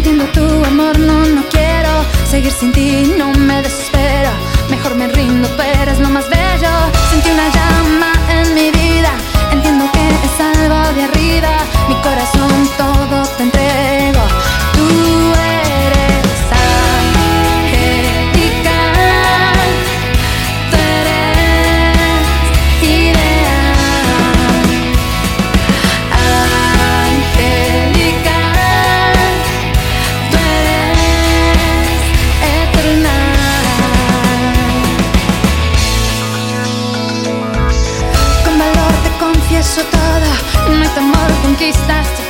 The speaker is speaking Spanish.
Entiendo tu amor, no, no quiero seguir sin ti, no me desespera. Mejor me rindo, pero azotada, no hay temor, conquistaste